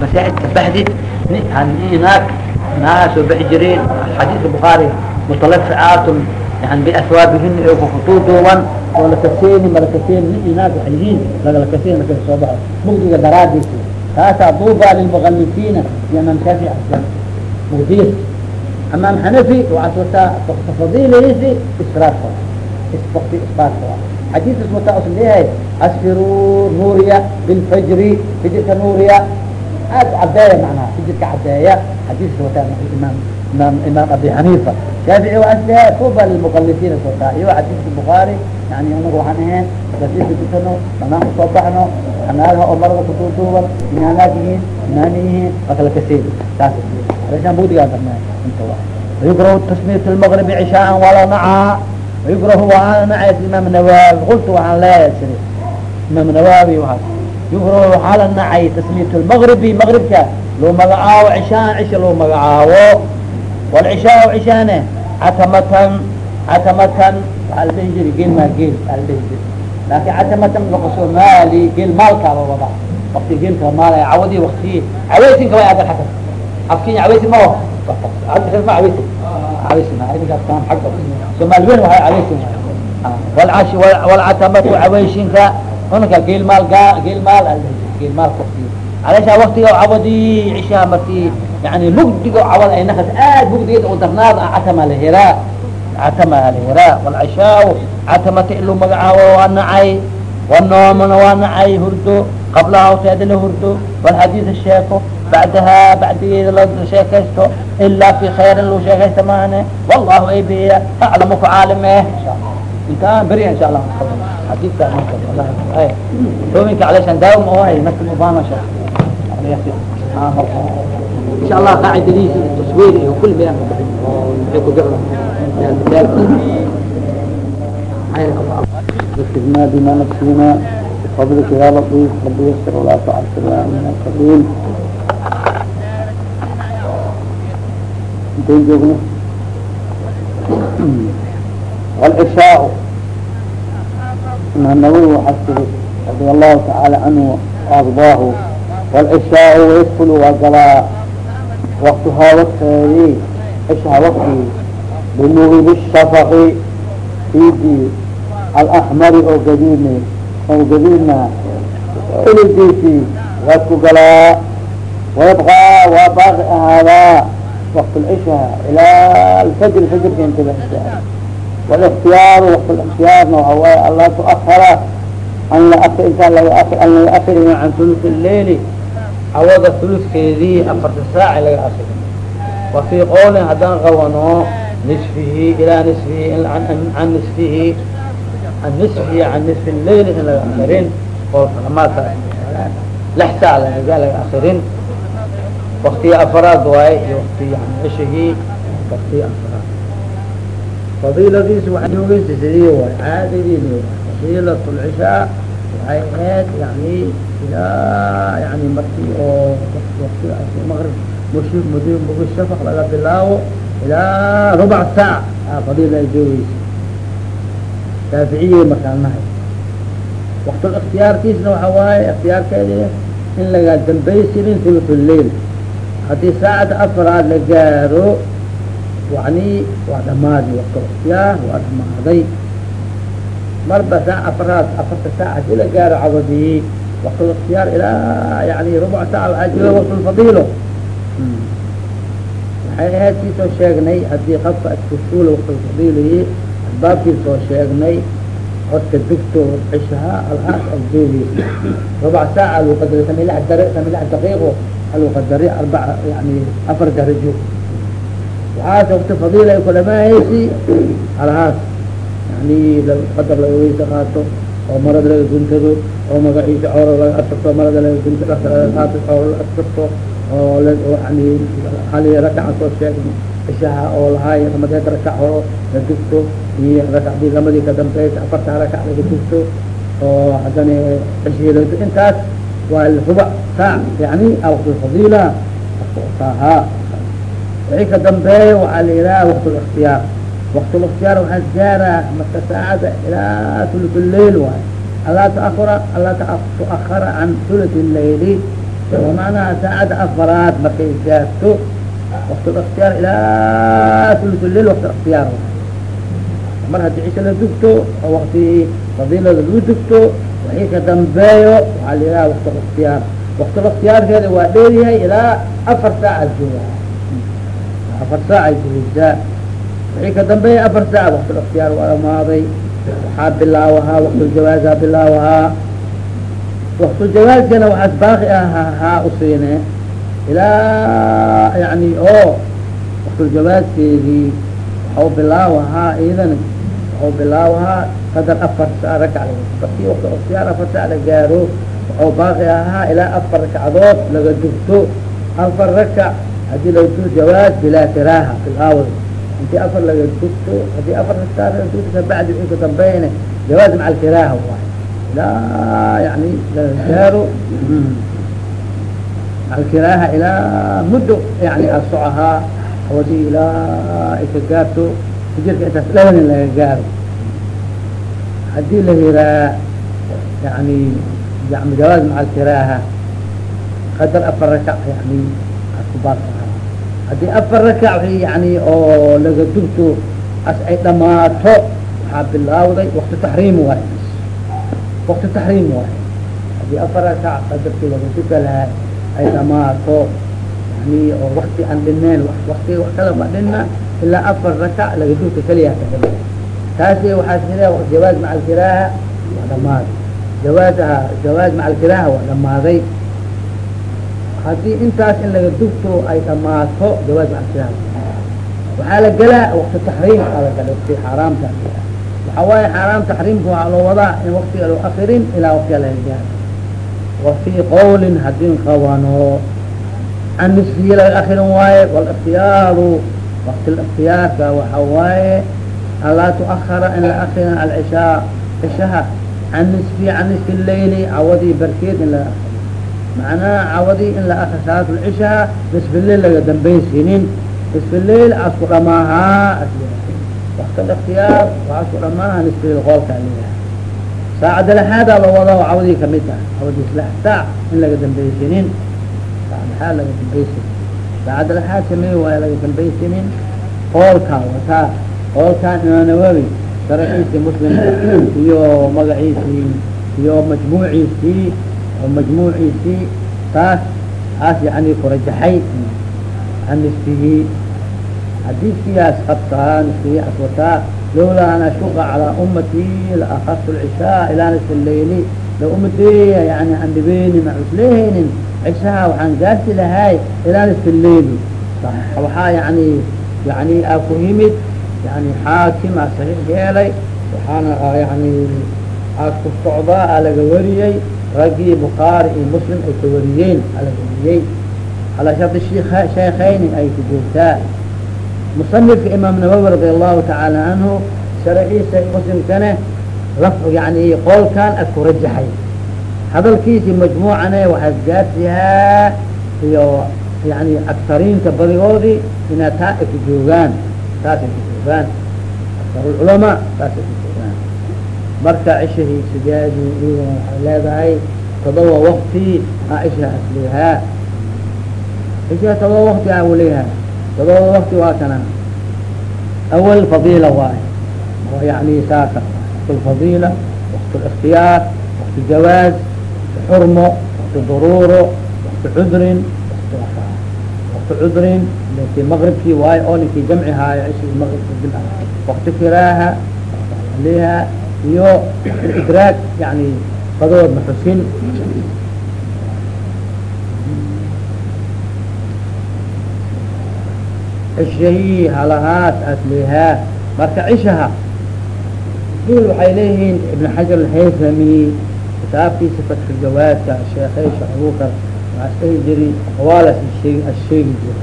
masaajidka baxdid naag naagaa soo bixi jireen xadiidka bukhaari mutalaficaatun yani biaswaabihina oo kufutuuduuban oo lakaseeni malakaseeni nin inaag waxay yihiin lagalakaseeni markay soo baxo mugdiga daraadiisa taasaa duuba lilmuqalisiina iyo imaam shaafici aslan mugdiyas imaam xanafi waxaad wataa fadiiladiisi israarka wakti isbaarka xadiidkas wataa usan leeyahay asfiruu nuuriya bilfajri fijirka nuuriya aad cadeeya manaha ijirka cadeeya xadiiska wataa imaam imaam imaam abi xaniifa shaafici waa is leeyahay tuuba lilmuqalisiina sootaa iyo xadiiska bukhaari yani unaga waxaan ahayn dasiisa dutano banaan ku soo baxno xanaalaha oo marada kuduuduuban inaanaag yihiin inaana yihiin makala kasey saas alshaan bugdigaan darna inta wa wayukrahu tasmiyatu lmaqribi cishaaan walaa nacaa. Wayukrahu waana nacays imaam nawawi. Qultu waxaan leeyahay siri. Imaam nawawi waaas yukrah waxaa la nacay tasmiyat lmagribi magribka loo magacaabo cishaan cisha loo magacaabo walcishaa cishaane catamatan catamatan waaa la dhehi jiri geel maa geel waaa la dhehi jiri laakin catamatan lua soomaali geel maalkaaba wada wakti geelkaa maalay cawadi wakti caweysinka way adan asan afkin caweysin ma ma aweysin aweysin weyn waa aweysin walcatamatu caweyshinka unaka gelmaal gelmaal gelmaal korti alaysa waktiga cawadi cishaha marki yani mugdigo cawad ay nakas aad mugdigeed oo darnaad catama lahira catama alhira walcishaa catamata iluu magacaabo waa nacay wanoomana waa nacay hurdo qablaha hawteeda la hurdo. Walxadiida sheeko bacdaha bacdigeeda la sheekaysto ilaa fi khayrin loo sheekaysta maane. Wallahu abiya aclamu ku caalim eh inta beri insha allah الله حديث ده مركز الله أي توميك علشان داوم أوعي مثل مبانا شاء إن شاء الله قاعدة لي تصويري وكل بيان يكون قرر ذكرنا بما نفسنا بفضلك يا لطيف رب يسر ولا تعسر يا من القديم انتين جوغنا والعشاء nabgu waxaa siri radia allahu tacaala canhu ardaahu wlcishaau waydkul waa galaa waktuhaa wakteedii cishaa waktii bimugibi shafaqi fiidii alaxmari oo gadiidne oo gadiidna xuligiisii waad ku galaa wayabqaa waa baaqi ahaadaa wakt lcishaa ilaa alfajri fajrka intiga cishaa الاختيار نوع الله تؤخر أن لا أخر إنسان لا يؤخر أن لا يؤخر عن ثلث الليل عوض ثلث كذي أفرت الساعة لا يؤخر وفي قول هدان غوانو نصفه إلى نصفه عن, عن نصفه عن نصفه عن نصف الليل إلى آخرين قول ما لحتى على قال آخرين وقتي أفراد واي وقتي عن عشه وقتي أفراد فضيلة fadiiladiisa waxaa joogeysa sidii way caadadeedi fadiilat lcishaa waxay ahayd yani ilaa yani markii oo wati maqrib mushi mud mugi shafaq laga bilaabo ilaa rubac saac a fadiila ay joogeysa shaaficiye markaan nahay waktul ikhtiyaarkiisna waxa waaye ikhtiyaarkeedi in laga dambaysanin hulufu leil haddii saacada afraad la gaaro yani waa waqtul ikhtiyaar waa dhamaaday marba saac afaraad afarta saac haddii la gaaro cawadii waqtul ikhtiyaar ilaa yani rubuc saac waxaa jooga waqtulfadiilo waxay ahayd kii soo sheegnay haddii qadka iskusuula waqtulfadiiliyi asbaabkii soo sheegnay codka dugto cishaha alhaas ay joogeysa rubac saaca lagu qadari samilx dar samilx daqiiqo lagu qadari arbaca yani afar darajo waxaas waqti fadiila ay kulamahaysi alhaas yani qadar laga weysa qaato oo marada laga guntado oo magaciisa cooro laga asirto marada laga gunto dhasa laga qaato cooro la asirto oo yani hali rakaca soo sheegna cishaha oo lahaay ramadeed rakac horo la dugto iyo rakacdii lamadii ka dambeysa afartaa rakac laga dugto oo haddana dugto intaas waa rubac saac yani waqtulfadiila waqtaahaa wixii ka dambeeya waxaa la yidhaha waqtulikhtiyaar waqtulikhtiyaar waxaa gaaraa marka saacada ilaa thuluth lleil waayo alaa taakura alaa tuakhara can thuluth llayli manaha saacada afaraad markay gaarto waqt اktiyaar ilaa sulsulil waqt اktiyaar mar haddii cisha la dugto oo wakti fadiilada lagu dugto waxii ka dambeeyo waxaa la yidhaha waqt اktiyaar waqt اktiyaarkeeda waa dheeryahay ilaa afar saaca jooga afar saaca joogtaa wixii ka dambeeya afar saac waqt اktiyaar waa dhamaaday waxaa bilaawahaa waqtuljawaazaa bilaawahaa waqtuljawaazkana waxaas baaqi ah haa usiine ilaa yani oo waqtuljawaazkeedii waxau bilaawahaa iidan waxau bilaawahaa qadar afar saa rakac markii waqti اktiyaar afar saac la gaaro waxau baaqi ahaa ilaa afar rakacdood laga dugto afar rakac haddii laga dugto jawaaz bilaa kiraaha bilaawd intii afar laga dugto haddii afar kabacdi wixii ka dambeeyna jawaaz maca alkiraaha waay yani laga gaaro alkiraaha ilaa muddo yani asocahaa hawadi ilaa ay gaarto hijirka intaas labanin laga gaaro haddii la yiraa yani jawaaz maca alkiraaha qadar afar rakac yani askubaas haddii afar rakac yani oo laga dugto as ay dhamaato waxaa bilaawday wakti taxriim waay. Wakti taxriim waay. Haddii afar rakac qadarkii laga duka lahaa ay dhamaato yani oo wakti aan dhineen wakti wax kala ma dhina ilaa afar rakac laga dugta keliya kadhama taasi waxaa sida jawaaz maca waa dhamaaday jawaazaha jawaaz maca waa dhamaaday haddii intaas in laga dugto ay dhamaato jawaaz maca alkiraaha waxaa la gelaa wakti taxriim aa la gala wakti xaaraamta waxaa waaye xaaraam taxriimka waxaa loo wadaa in waktiga loo akirin ilaa waktiga laga gaaro wa fii qawlin hadin qabano can nisfihi laga akirin waaye wاlاktiyaaru wakti اktiyaarka waxa waaye an laa tuakara in la akirin alcishaa cishaha can nisfi can nisfi اlayli cawadii barkeed in laga akiro macnaha cawadii in la akri salaat lcishaha nisfi lail laga dambaysinin nisfi lail asku dhamaahaa wakti اktiyaar waa asku dhamaaha nisfi lail qoolka leeyahay saacada lexaadaa la wada cawadii ka mid ah cawadii lix saac in laga dambaysinin saacad lexaad laga dambaysinin saacada lexaad samey waayo laga dambaysinin qoolkaa wataa qoolkaan imaam nawawi sharaxiisii muslimka iyo magaciisii iyo majmuuciisii oo majmuuciisii taas aas yani kurajaxay an nisfihi xadiiskiyaas qabtaa nisfihi as wataa lawlaa an ashuqa calaa ummatii laakastu lcishaa ilaa nisfi layli la umadeeya yani aan dhibeynin aan cuslehaynin cishaha waxaan gaarsi lahay ilaa nisfi leyli waxaa yani yani aa ku yimid yani xaakim aa saxiix yeelay waxaana yani aas ku socdaa aa laga wariyey raggii bukhaari iyo muslim ay ka wariyeen aa laga wariyey calaa shardi sheekeyni ay ku joogtaa musanifka imaam nawawi radi allahu tacaala canhu sharaxiisa muslimkane yani qoolkan ad ku rajaxay hadalkiisi majmuucane waxaad gaarsihaa iyo yani aktariinta badigoodii inaa taa ay ku joogaan taas ay ku joogaan aktarulculamaa taas ay ku marka cishahii sideedi iidan waxay leedahay todoba wakti a cisha aslihaa todoba wakti a waleeyahay todoba wakti waa kana awal fadila waayo oo yani saasa wakt lfadila wakt اlاkhtiyaar wakt jawaaz wakt xurmo wakt daruuro wakt cudrin wakt cudrin linki maqribkii waayo oo linki jamci haayo cishii maqribka jimc wakti kiraaha wakti aliha iyo idraag yani qadood maxusin cishahii halahaas aslihaa marka cishaha dul waxay leeyihiin ibn xajar alhaysami kitaabkiisa fatxuljawaadka sheekhay sheekh waxaa isdhehi jiri awaalas asheegi jiri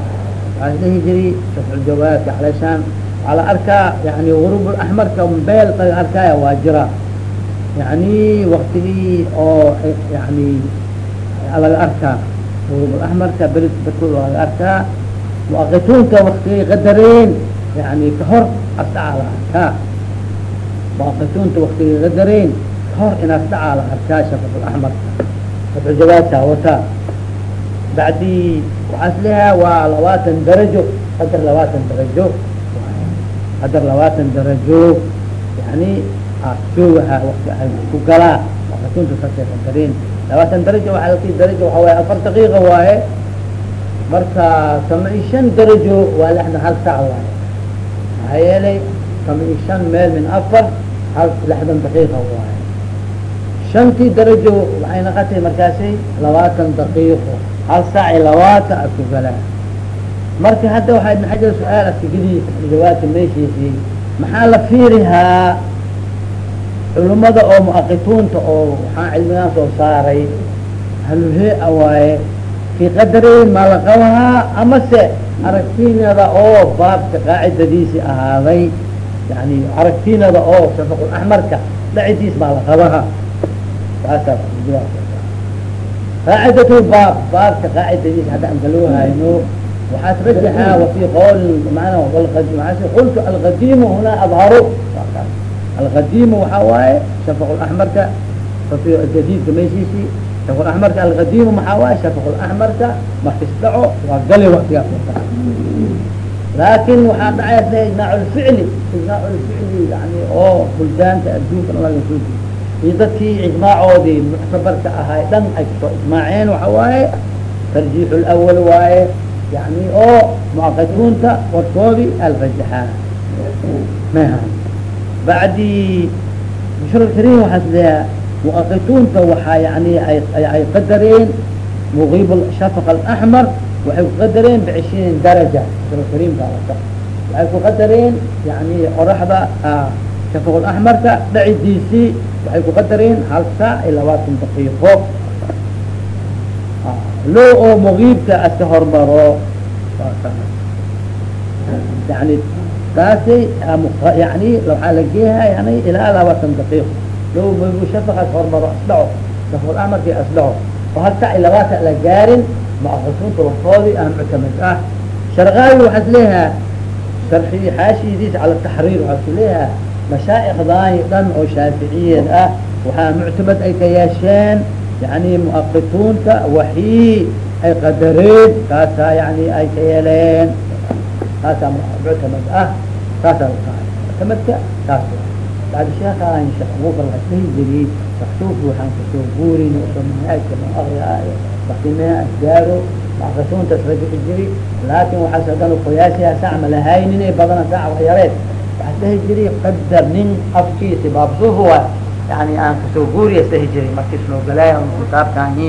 waxaa isdhehi jiri fatxuljawaadka calayshaan waxaa la arkaa yani gurub axmarka beel laga arkaaya waa jira yani waktigii oo yani laga arkaa gurub axmarka berid barkood waa laga arkaa muaqituunka waktigay qadareen yani kahor asdhacaa la arkaa muaqituunta waktigay qadareen kahor in asdhacaa la arkaa shafaq axmarka fatxuljawaadka wataa bacdi waxaas leeyaha waa labaatan darajo qadar labaatan darajo qadar labaatan darajo yani wati ay ku galaa wakatunta saasay qadarin labaatan darajo waa darajo waxa waaye afar daqiiqa waaye. Marka tama i shan darajo waa lixdan hal sac waaye. Maxaa yeelay tama i shan meel min afar hal lixdan daqiiqa waaye. Shantii darajo waxay naqatay markaasi labaatan daqiiqo. Hal saac iyo labaatan ad ku marka hadda waxaa ibn xajar su'aal askageliisa jawaabka meeshiisii maxaa la fiirihaa culimada oo muaqituunta oo waxaa cilmigaan soo saaray haluhea waaye fii qadareyn maa la qabahaa amase aragtinada oo baabka qaacidadiisi ahaaday yani aragtinada oo shafaqul axmarka dhacidiis maa la qabahaa. Saasaa qaacidatu baab baabka qaacidadiis hadda an kaloo waxaas rajaxaa wafi qowl mana qultu alqadimu hunaa adharu alqadimu waxaa waaye shafaqulaxmarka jadiidka meeshiisii shafaqulaxmarka alqadimu maxaa waaye shafaqulaxmarka markis dhaco waa gali waktigaas laakin waxaa dhacaysa ijmaac lficli ijmaac lficli yani oo buldaanta adduunka laga soo iyo dadkii ijmaacoodii muctabarka ahay dhan ay ku soo ijmaaceen waxa waaye tarjiix lawal waaye yani oo mucaqidunta warkoodii alrajaxaa maha bacdi bushra karim waxaas leeyaha muqaqitunta waxaa yani ay qadareen muqib shafaq alaxmar waxay ku qadareen bcishriin daraja bushra karimka waxay ku qadareen yani qoraxda shafaq laxmarka dhacidiisii waxay ku qadareen hal saac iyo labaatan daqiiqo loo oo mugiibka aska hormaro yani taasi yani waxaa la geeha yani ilaa labaatan daqiiqo loo mugiib shafaq as hormaro asdhaco shafaq amarki asdhaco oo hal saac iyo labaatan la gaarin muaqasuunta wafoodii ah muctamad ah sharqaawi waxaas leeyaha sharxi xaashidiisa cala taxriir waxaasu leeyaha mashaaikhdaani dhan oo shaaficiyeed ah waxaa muctamad ay ka yeesheen yani muaqituunta waxii ay qadareen kaasaa yani ay ka yeeleen kaasaa muctamad ah kaasaa muctamadka kaas sheekhaan sheekh abubakar waxaa isla hijiriyey maktuubki waxaan ka soo guurin u soo manhaajka loo akriyaayo waktimeha asgaaro muaqituunta israjici jiri laakin waxaas haddana qoyaasiha sac ma lahaynin badana sac wa yareed waxaa isla hijiriy qadar nin afkiisi baabsuuf waay yani aan ka soo guuriya isla hijiriy markiis loo galaaya kitaabkani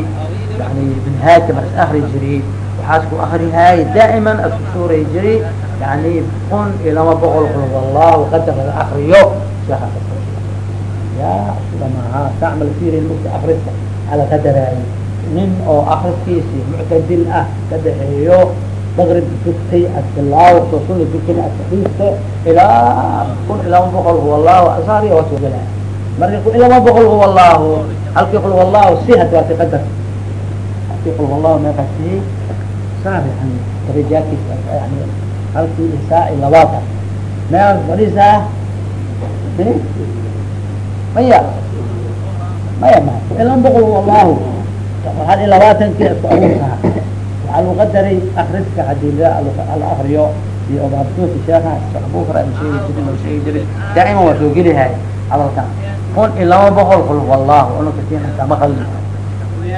yani manhaajka mar is akri jiriy waxaas ku akrihaay daa'iman asku suuray jiri yani kun iyo laba boqol qul wallahu qadar laga akriyo sheeka ya lamaha sacmal fiiri mugta akriska ala qadaraayo nin oo akriskiisi muctadil ah ka dhaxeeyo maqrib dugtay adbilaaw sosula dukani adkaiisto ilaa kun iyo laba boqol huwa allahu asari waasoo galaa marka iyo laba boqol huwa allahu halkii qul wallahu si had waati qadar halkii qul wallahu meeqa si saar yani darajaadkiis yani halkii isaa iyo labaatan meeqa fadhiisaa maya maya ma laba boqol huwa allahu hal iyo labaatankii isku aruurkaa waxaa lagu qadaray akriska haddii la akriyo iyo obaabsuuka sheekha. Abukar aan sheegi oo sheegi jirin. Daa'iman waa soo gelihay hadalkan kun iyo laba boqol qul wallahu unakasiinata maqal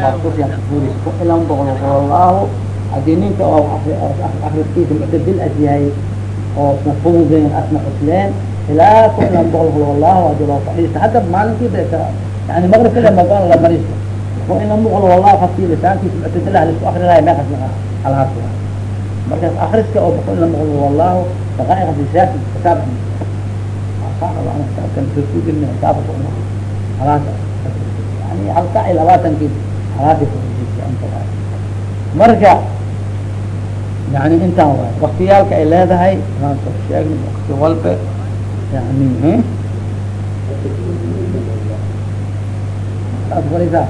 baabsuusyaan kuguuris kun iyo laba boqol qul wallahu haddii ninka oo akriskiisa muctadil as yahay oo isna fududeyn asna cusleen ilaa kun iyo laba boqol qul wallahu haddii loo fadhiista hadda maalinkii ba yani maqrib kale magaan la maristo kun iyo laba boqol wallahu qafkii lisaankiisa muctadilah la isku akrinaya meekas halaas markaas akriska oo boqol iyo laba boqol wallahu daqaa'iqa lisaanki kitaabki yani hal saac iyo labaatankii halaadi marka yani intaan waay waktiyaalka ay leedahay maan soo sheegna wakti walbe yani farisaa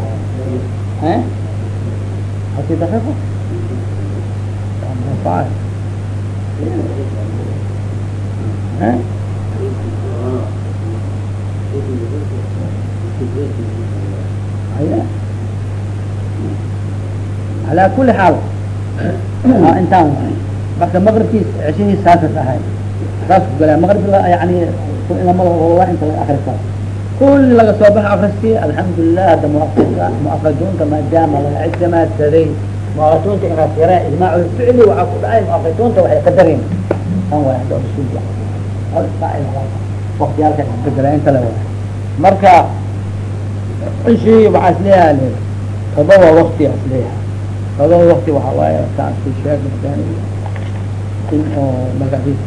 calaa kuli xaal intaan marka maqribkiis ceshihiis saasas ahay. Saas ku galaa maqrib yani lamada inta laga akri karo kulli laga soo baxo akriski alxamdulilah hadda muaqidunta maadaama laga ictimaadsaday muaqidunta inaad yareen ijmaac ficli waxaa ku dhacay muaqidunta waxay qadareen tan way hadda usuulka waktiyaalka bedela inta le waay marka ishi waxaa is leeyahay todoba wakti is leeyahay todoba wakti waxa waaye taasi sheeg in oo magaciis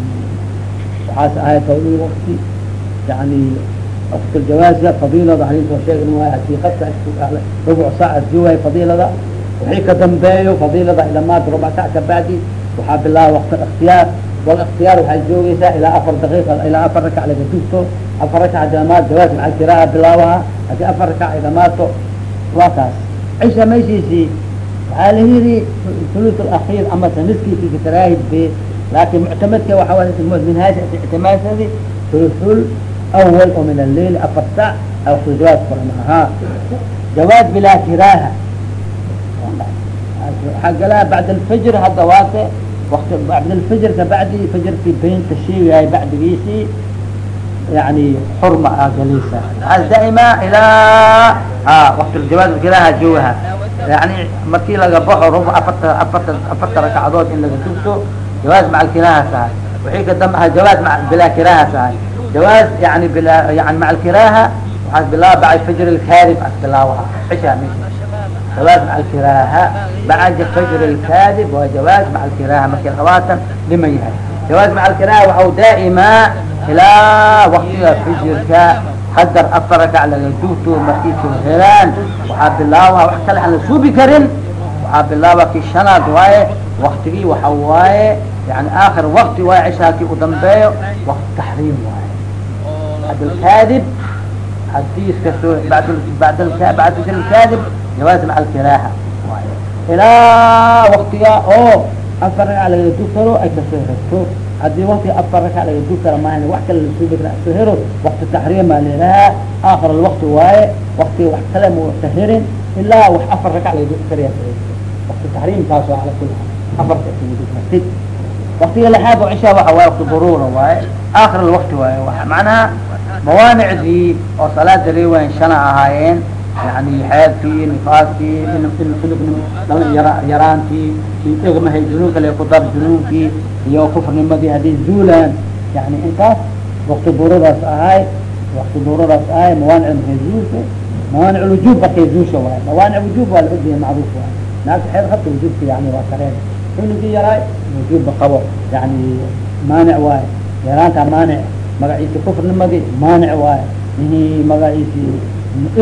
waxaas ahay todoba wakti yani وقت الجواز فضيلة عليه وشيء إنه حقيقة ربع ساعة جوا فضيلة وحي كدنبايو فضيلة إلى ما ربع ساعة كبعدي وحاب الله وقت الاختيار والاختيار وحي جوجيسا إلى أفر دقيقة إلى أفر ركعة لجدوستو أفر ركعة جماعات جواز مع القراءة بلاوها هذه أفر ركعة إذا ماتو واكاس عيشة ما يشيسي هذه هي الثلث الأخير أما تنسكي في كتراهد به لكن معتمدك وحوالي من هذا اعتماد هذه ثلث أول ومن الليل أفر ساعة أو في جواز فرمها جواز بلا كراهة حق لها بعد الفجر هذا واقع وقت بعد الفجر كبعد فجر في بين تشيوي هاي بعد بيسي يعني حرمة جليسة هذا دائما إلى آه وقت الجواز الكراهة جوها يعني مركي لقى بحر ربع أفرت أفرت أفرت ركعات إن لقى تبتو جواز مع الكراهة ساعة وحي قدمها جواز مع بلا كراهة ساعة جواز يعني بلا يعني مع الكراهة وحاس بالله بعد فجر الكاذب أسبلاوها عشاء مش جواز مع الكراهة بعد فجر الكاذب وجواز مع الكراهة مكي الخواتم لمن يهد جواز مع الكراهة وهو دائما إلى وقت فجر قدر أفرك على جوتو مركيس الهلال وحاب الله وحكى لحنا سوبي كرن وحاب الله وكي شنا دواي وقتي وحواي يعني آخر وقت واي عشاكي ودنبايو وقت تحريم واي بعد الكاذب حديث كسو بعد ال... بعد ال... بعد الكاذب جواز مع الكراهة إلى وقتها أو أفرق على الدكتور أي كسهرته هذه وقت أفرق على الدكتور ما يعني وقت اللي سوبك سهره وقت التحريم ما لها آخر الوقت واي وقت وقت كلام وتهرين إلا وقت أفرق على الدكتور يا وقت التحريم تاسو على كل أفرق على الدكتور وقت لحاب وعشاء وحواي وقت ضرورة واي آخر الوقت واي معناها موانع دي وصلاة ريوان yani xeedkii nifaaskii yaraantii kii dhegmahay junuunka le kudar junuunkii iyo kufrnimadii hadday zuulaan yani intaas wakti buradaas ahay wakti buradaas ahay mawaanic markay zuulsay mawaanic lwujuub markay zuulsha waay mawaanic wujuub waa la ogyahay macruuf waay naagta xeed habta wujuubka yani waa kareen xuninkii yaraay wujuubba qabo yani maanic waay yaraantaa maanic magaciisi kufrnimadii maanic waay mihi magaciisii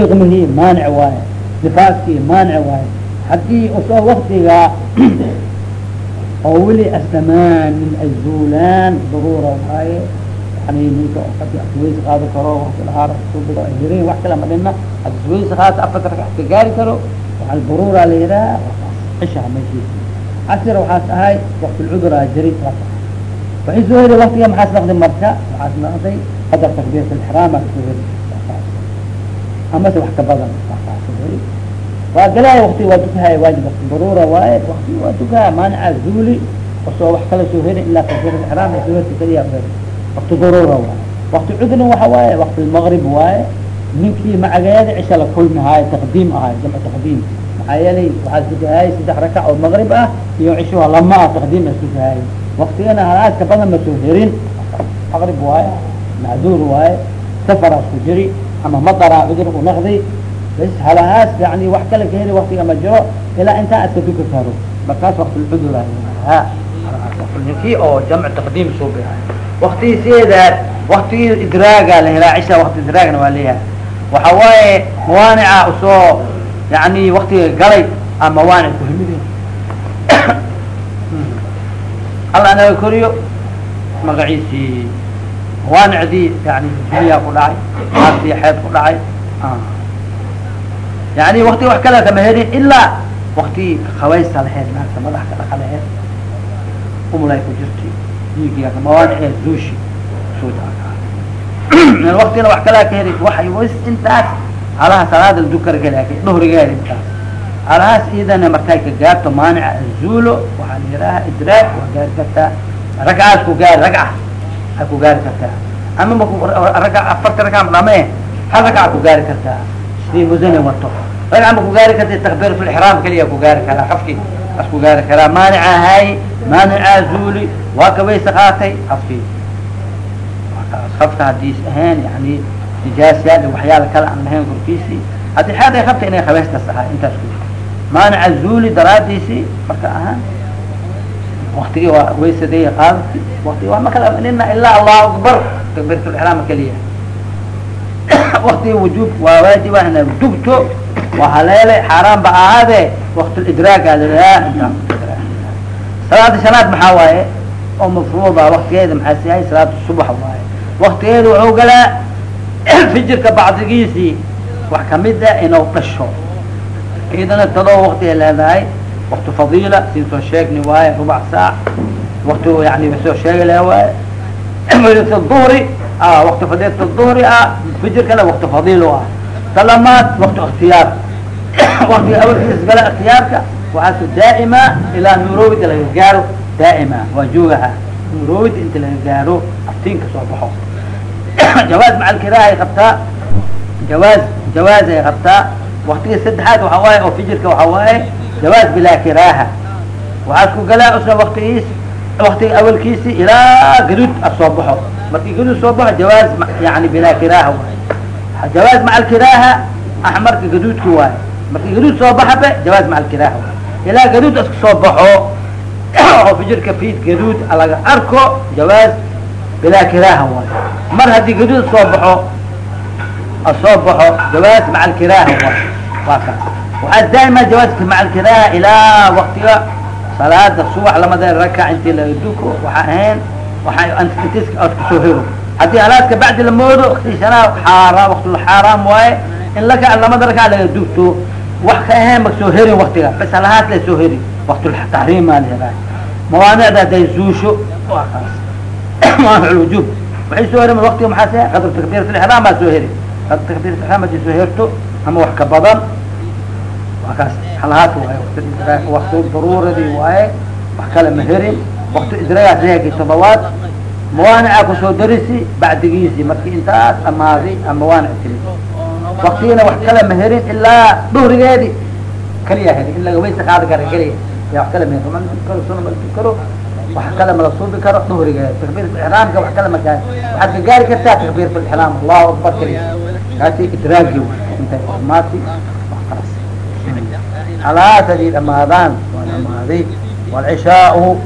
iqmihii maanic waaye nifaaskii maanic waaye haddii u soo waktigaa oo weli asdamaan min azuulaan daruura waaye yani ninka asweysi qaadi karo watilahaarsubido ay hirin wax kale ma dhina haddi asweysi qaata afarta rakac ka gaari karo waxaa daruura la yidhaha cishaha meshiisi casir waxaas ahay waqtilcuduraa jiri waxay soo heli waktiga maxaas naqday marka waxaas naqday qadar takbiirat alixraam aa ka soo heli amase wax ka badan. Waa galaya wakti waa dukahay waajib wakti daruura waaye wakti waa dukaha maanica zuuli osoo wax kala soo heli ilaa takbiirat ay soo heli kaliya wakti daruura waaye wakti cudrin waxa waaye wakti lmaqrib waaye ninkii macageeda cisha la kulmi haayo taqdiim ahaay jamcu taqdiim maxaa yeelay waxaad dukahay saddex rakac oo maqrib ah iyo cishuha lama ah taqdiim as dukahay waktigana halaaska badan ma soo herin maqrib waaye macduur waaye safaraas ku jiri ama madaraa cudur u naqday bas halahaas yani wax kale ka heli waktiga ma jiro ilaa intaa aska duka karo markaas wakti lcudur ha. Ninkii oo jamc taqdiim soo bihay waktigii sideedaas waktigii idraaga la helaa cisha wakti idraagna waa leeyahay waxa waaye mawaanica u soo yani waktiga galay a mawaanic kuhimidin alla naga koriyo magaciisii mawaanicdii yani duniyaa ku dhacay aartii xeeb ku dhacay yani waktiga wax kale kama helin ilaa waktigii khawaysta laheyd naagta madax ka dhaqa laheyd umlay ku jirtay diigiya mawaaniceed zuushi waktina wax kalea ka heli waxay was intaas halaha salaada dukar gala dhuhrigeeda intaas alahaas iidana markay ka gaarto maanica azuulo waxaa la yidhaha idraag waa gaari kartaa ragcaas ku gaari ragca ay ku gaari kartaa. Ama raga afarta ragca dhame hal ragca ku gaari kartaa. Sidii musani wato. Ragca ma ku gaari karta takbiir fi lixraam keliya ku gaari karaa qafki as ku gaari karaa. Maanica hay maanica zuuli waa ka waysa qaatay qafki qafka hadiis ahayn yani nijaasyaad waxyaala kale aan lahayn korkiisii haddii xeed ay qabta inay khabeystas ahaa intaas ku maanica zuuli daraadiisi marka ahaan waktigii waa waysadey qaadati waktigi waa makala nina ilaa allahu akbar. Takbiratulixraam keliya waktigii wujuub waa waajiba ina dugto waa haleelay xaaraan ba ahaade waktulidraaga lalaha salaada shanaad maxaa waaye? Oo mafruuda waktigeeda maxaa sihay salaada subax waaye. Waktigeeda wuxuu galaa fijirka bacdigiisii. Wax ka mid a inuu dhasho. Ciidana tadoo wakti ay leedahay wakti fadiila siin soo sheegni waaye rubac saac wakti yani soo sheegi laha waaye fadilat duhri wakti fadilat duhri ah fijirkana wakti fadiil ah talamaad wakti ikhtiyaar waktiga awalkiis gala ikhtiyaarka waxaasu daa'ima ilaa nuurowid laga gaaro daa'ima waa joogaha nuurowid inta laga gaaro aftiinka soo baxo jawaaz macalkiraha ay qabtaa jawaaz jawaaz ay qabtaa waktiga saddexaad waxa waaye oo fijirka waxa waaye jawaaz bilaa kiraaha waxaa isku galaa usna waktigiis waktiga awalkiisi ilaa gaduud a soo baxo. Markii gaduud soo baxo jawaaz yani bilaa kiraaha waaye. Jawaaz maca alkiraaha axmarka gaduudki waaye. Markii gaduud soo baxabe jawaaz maca alkiraaha waaye. Ilaa gaduud isku soo baxo oo fijirka fiid gaduud laga arko jawaaz bilaa kiraaha waaye. Mar haddii gaduud soo baxo soo baxo jawaaz maca alkiraaha waaye. Waa kaas waxaa daa'ima jawaaska maca alkiraaha ilaa waktiga salaada subax lamada rakac intii laga duko waxaa ahayn waxaa intis ood ka soo hero haddii alaaska bacdi la moodo waktishanaa xaaraam waktulxaaraam waaye in laka lamada rakac laga dugto wax ka ahayn maksoo herin waktiga bas alahaas la soo heri waktultaxriim maa layahay mawaanicda haday zuusho waa kaas mawaanic lwujuub waxay soo herin waktiga maxaa se qadr takbiirat lixraam baa soo heri qadr takbiirat lixraam haddii soo herto ama wax ka badan waa kaas halahaas waaye wakti daruuradii waaye wax kale ma herin wakti idraagaas reegi todobaad mawaanica ku soo darisi bacdigiisi markii intaas amaaday ama mawaanic timi waktigina wax kale ma herin ilaa duhrigeedi kaliya herin in laga waysa qaadi kara keliya ya wax kale ma herin ma karo suna ma karo. Wax kale mala suubi karo duhrigeedi takbiirat ixraamka wax kale ma gaari. Waxaad ka gaari kartaa takbiirat ixraam allahu akbar keliya kaasi idraagi intay maati wakaas halaas hadii dhamaadaan waa dhamaaday wlcishaau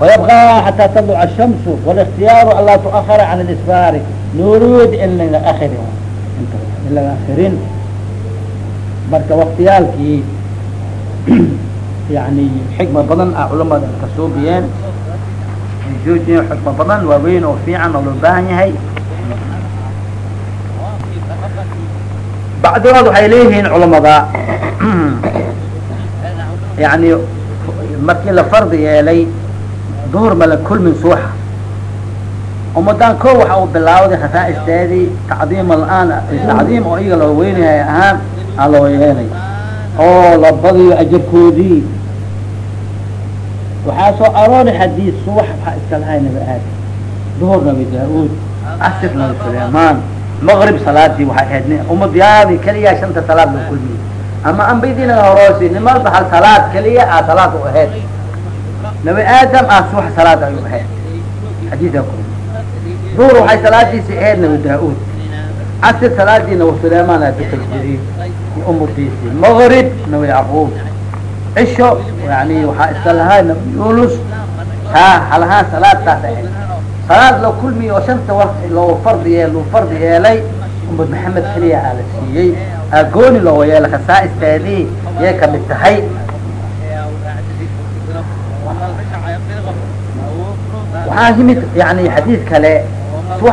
ويبقى حتى تطلع الشمس والاختيار الا تؤخر عن الاسفار نريد in laga akri in laga akrin marka waktiyaalkii yani xikma badan a culamada kasuubiyeen ay joojiyeen xikma badan waaweyn oo fiican oo loo baahan yahay bacdigood waxay leeyihiin culamada yani markii la fardi yeelay duhur mala kulmin suuxa. Umadaan ko waxa uu bilaawday khasaa'isteedii tacdiim alaan tacdiim oo iyaga loo weynahay ahaan aa loo yeelay oo la badiyo ajarkoodii waxaa soo aroori xadiis subax waxaa iska lahay nabi aadam duhur nabi daa-uud casir nabi sulaymaan maqrib salaadii waxay ahayd umadayaadi keliya shanta salaad loo kulmiyey ama ambadiina horoosi nimalba hal salaad keliya aa salaad u ahayd nabi aadam ah subax salaad ayuu ahayd xadiida ku duhur waxay salaadiisi ahayd nabi daa-uud casir salaadiina wa sulaymaan aa dukal jiri iyo umadiisii maqrib nabi yacquub. Cisho yani waxaa iska lahaa nabi yunus ha halahaan salaadtaas ahayd salaad loo kulmiye oo shanta waqti loo fardi yee loo fardi yeelay. Umad maxamed keliya aa la siiyey aagooni loo yeelay khasaa'isteedii yay ka mid tahay. Waxaa yimid yani xadiid kale.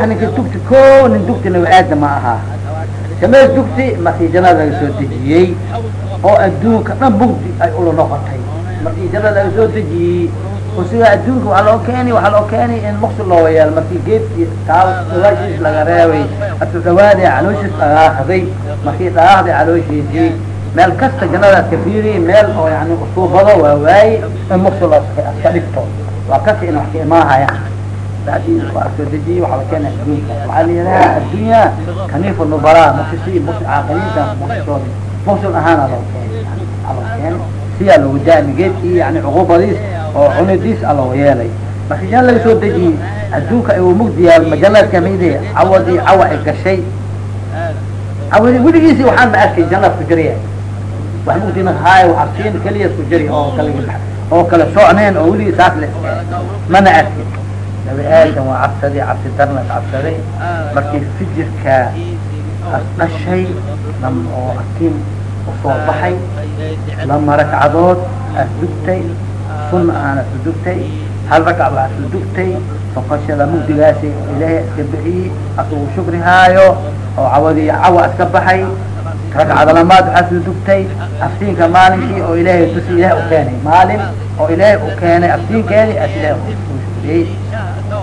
Ninka dugti ko nin dugti aadam ma ahaa samees dugti markii laga soo dejiyey oo adduunka dhan mugdi ay ula noqotay. Markii laga soo dejiyey usiga adduunka waxaa loo keeni waxaa loo keeni in maqsul loo yeel markii geedkii taal dhawaashiis laga reebay. Atu dhawaadee calooshiis dhagaahday markii dhagaahday calooshiisii meel kasta jannadaas ka fiiri meel oo yani usuubado waa waaye in muksul iska dhigto. Waa kasi in wax ka waa soo dejiye waxaa la keena adduunka. Waxaa la yidhaha addunya kaniif nubala muksisi mus caaqiliinta muksishoodi muksul ahaana loo keenay. Loo keenay siyaa loogu daami geedkii yani cuqubadiis oo cunidiis a loo yeelay. Marka jan laga soo dejiyey adduunka uu mugdiyaa majanaad kamide cawadii cawa ay gashay. Cawadi weligiisi waxaan ma arkay janaad ku jiriya wax mugdina haayo arsiin keliya ku jiri oo kale oo kale socneen oo weligii saas le mana arkin. Nabi aadam waa cabsaday cabsi darna cabsaday. Markii fijirka as dhashay lam oo akin u soo baxay lama ragcadood as sunna aana su dugtay hal ragca baa su dugtay soqashada mugdigaasi ilaahay iska bixiyey asugu shukri haayo oo cawadii cawa iska baxay ragcada lamaad waxaa suu dugtay aftiinka maalinkii oo ilaahay dusi ilahay u keenay maalin oo ilaahay u keenay aftiinkeedi as ilahay u shukriyey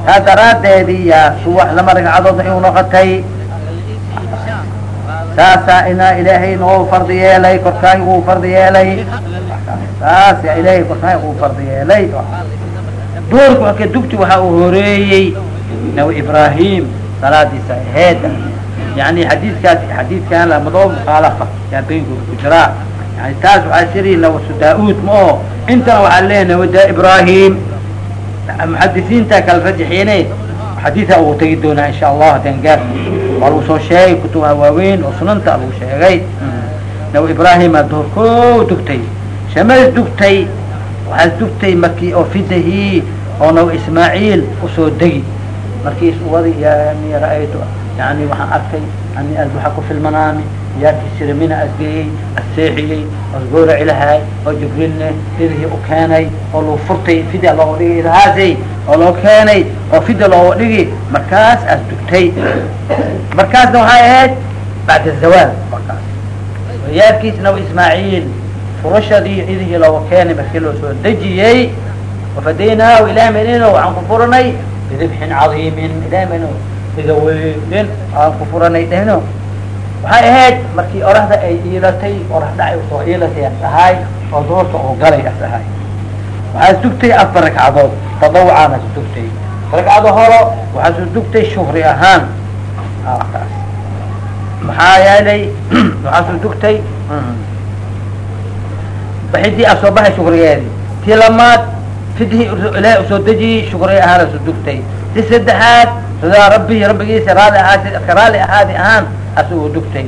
taa daraadeedii suwax lama ragcadoodna inuu noqotay saasaa inaa ilaahay noo fardi yeelay korkaay uu fardi yeelay. Saas yaa ilaahay korkaay uu fardi yeelay. Duurka waka dugti waxaa uu horeeyey nabi ibrahim salaadiisa aheed yani xadiidkaas xadiidkan lamadoo mukaalafa yaa beynkooda ku jiraa yani taas waxaa siri nawasu daa-uud ma oo intana waxaa leeyahay nawada ibrahim muxadisiinta kala rajaxiine xadiida uu tegi doonaa insha allah hadan gaar waa lagu soo sheegay kutubaha waaweyn oo sunanta lagu sheegay nabi ibrahim a duhur ko dugtay shamas dugtay waxaas dugtay markii oo fidahii oo nabi ismaaciil u soo degi. Markiis wadi yani ra'aytu yani waxaan arkay ani albuxa ku filmanaami yaakii sirimina asgeeyey asseexiyey asgooraci lahaay oo jibrilne idihii u keenay oo lagu furtay fida looga dhigi idahaasay oo loo keenay oo fida looga dhigi markaas as dugtay. Markaasna waxay ahayd bacda zawaal markaas. Yaarkiis nabi ismaaciil furashadii idihii looga keenay markii loo soo dejiyey wafadaynaahu ilahi menino waxaan ku furanay bidibxin cadiimin ilahi meno ida weynin aan ku furanay dhehno waxay ahayd markii oraxda ay iilatay orax dhacay u soo iilatay as ahaay oo doorka oo galay as ahaay waxaa sugtay afar ragcadood tadawucaana dugtay ragcado horo waxaa su dugtay shukri ahaan. Maxaa yeelay waxaa su dugtay baxidii a soo baxay shukrigeedi tii lamaad fidhii ilaahay u soo dejiyey shukri ahaana su dugtay. Ti saddexaad sidaa rabbi rabbigiisa raali ahaasi ka raali ahaadi ahaan asugu dugtay.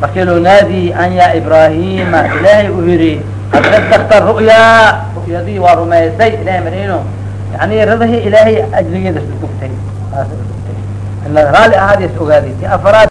Markii loo naadiyey an yaa ibrahima ilaahay u yidhi qad sadakta ru'yaa. Ru'yadii waa rumaysay ilahay marino yani radahii ilaahay ajligeeda su dugtay raali ahaadi is afaraad